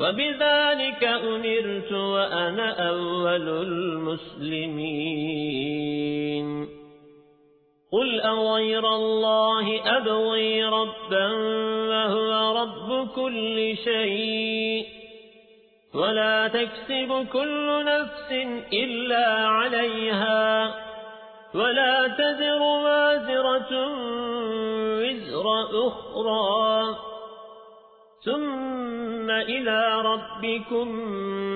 وبذلك أمرت وأنا أول المسلمين. قل أغير الله أبغي ربا وهو رب كل شيء. ولا تكسب كل نفس إلا عليها. ولا تذر وازرة وزر أخرى. ثم إلى ربكم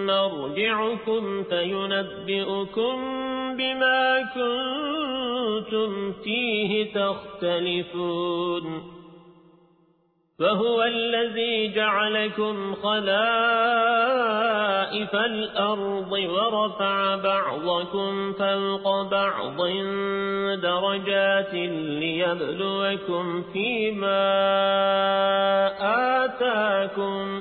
مرجعكم فينبئكم بما كنتم فيه تختلفون فهو الذي جعلكم خلائف الأرض ورفع بعضكم فوق بعض درجات ليبلوكم فيما آتاكم